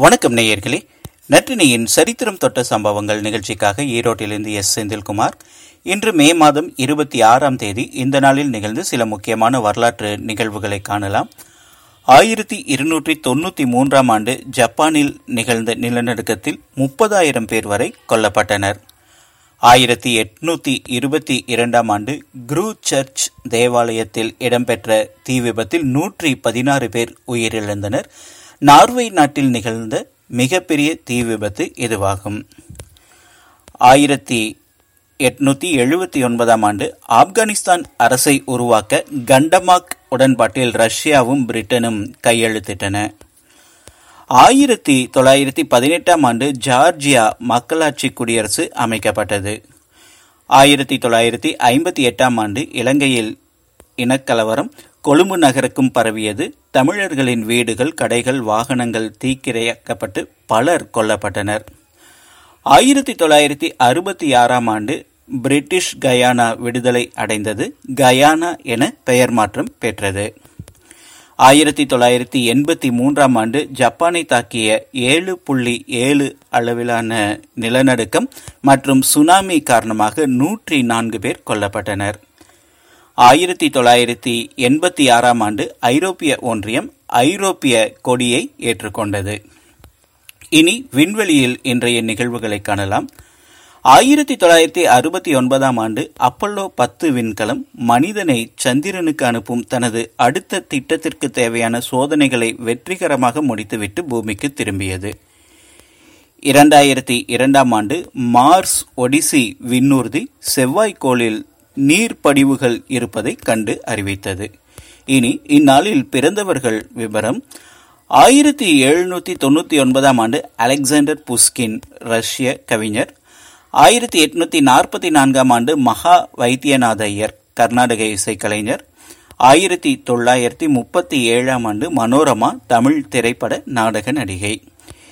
வணக்கம் நேயர்களே. நற்றினியின் சரித்திரம் தொட்ட சம்பவங்கள் நிகழ்ச்சிக்காக ஈரோட்டிலிருந்து எஸ் செந்தில்குமார். இன்று மே மாதம் இருபத்தி ஆறாம் தேதி இந்த நாளில் நிகழ்ந்து சில முக்கியமான வரலாற்று நிகழ்வுகளை காணலாம். ஆயிரத்தி இருநூற்றி தொண்ணூற்றி மூன்றாம் ஆண்டு ஜப்பானில் நிகழ்ந்த நிலநடுக்கத்தில் முப்பதாயிரம் பேர் வரை கொல்லப்பட்டனர். ஆயிரத்தி எட்நூத்தி இருபத்தி இரண்டாம் ஆண்டு குரூ சர்ச் தேவாலயத்தில் இடம்பெற்ற தீ விபத்தில் நூற்றி பதினாறு பேர் உயிரிழந்தனர். நார்வே நாட்டில் நிகழ்ந்த மிகப்பெரிய தீ விபத்து இதுவாகும். ஆயிரத்தி எட்நூத்தி எழுபத்தி ஒன்பதாம் ஆண்டு ஆப்கானிஸ்தான் அரசை உருவாக்க கண்டமாக் உடன்பாட்டில் ரஷ்யாவும் பிரிட்டனும் கையெழுத்திட்டன. ஆயிரத்தி தொள்ளாயிரத்தி பதினெட்டாம் ஆண்டு ஜார்ஜியா மக்களாட்சி குடியரசு அமைக்கப்பட்டது. ஆயிரத்தி தொள்ளாயிரத்தி ஐம்பத்தி எட்டாம் ஆண்டு இலங்கையில் இனக்கலவரம் கொழும்பு நகருக்கும் பரவியது. தமிழர்களின் வீடுகள் கடைகள் வாகனங்கள் தீக்கிரையாக்கப்பட்டு பலர் கொல்லப்பட்டனர். ஆயிரத்தி தொள்ளாயிரத்தி அறுபத்தி ஆறாம் ஆண்டு பிரிட்டிஷ் கயானா விடுதலை அடைந்தது. கயானா என பெயர் மாற்றம் பெற்றது. ஆயிரத்தி தொள்ளாயிரத்தி எண்பத்தி மூன்றாம் ஆண்டு ஜப்பானை தாக்கிய ஏழு புள்ளி ஏழு அளவிலான நிலநடுக்கம் மற்றும் சுனாமி காரணமாக நூற்றி நான்கு பேர் கொல்லப்பட்டனர். ஆயிரத்தி தொள்ளாயிரத்தி எண்பத்தி ஆறாம் ஆண்டு ஐரோப்பிய ஒன்றியம் ஐரோப்பிய கொடியை ஏற்றுக்கொண்டது. இனி விண்வெளியில் இன்றைய நிகழ்வுகளை காணலாம். ஆயிரத்தி தொள்ளாயிரத்தி அறுபத்தி ஒன்பதாம் ஆண்டு அப்பல்லோ பத்து விண்கலம் மனிதனை சந்திரனுக்கு அனுப்பும் தனது அடுத்த திட்டத்திற்கு தேவையான சோதனைகளை வெற்றிகரமாக முடித்துவிட்டு பூமிக்கு திரும்பியது. இரண்டாயிரத்தி இரண்டாம் ஆண்டு மார்ஸ் ஒடிசி விண்ணூர்தி செவ்வாய்க்கோளில் நீர்ப்படிவுகள் இருப்பதை கண்டு அறிவித்தது. இனி இந்நாளில் பிறந்தவர்கள் விவரம் ஆயிரத்தி எழுநூத்தி தொண்ணூத்தி ஒன்பதாம் ஆண்டு அலெக்சாண்டர் புஸ்கின் ரஷ்ய கவிஞர். ஆயிரத்தி எட்நூத்தி நாற்பத்தி நான்காம் ஆண்டு மகா வைத்தியநாத ஐயர் கர்நாடக இசைக்கலைஞர். ஆயிரத்தி தொள்ளாயிரத்தி முப்பத்தி ஏழாம் ஆண்டு மனோரமா தமிழ் திரைப்பட நாடக நடிகை.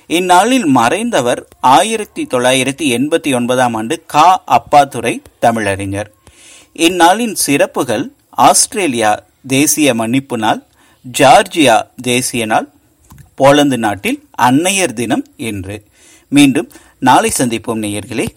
இந்நாளில் மறைந்தவர் ஆயிரத்தி தொள்ளாயிரத்தி எண்பத்தி ஒன்பதாம் ஆண்டு கா. அப்பாதுரை தமிழறிஞர். இந்நாளின் சிறப்புகள் ஆஸ்திரேலியா தேசிய மன்னிப்பு நாள் ஜார்ஜியா தேசிய நாள் போலந்து நாட்டில் அன்னையர் தினம் என்று. மீண்டும் நாளை சந்திப்போம் நேயர்களே.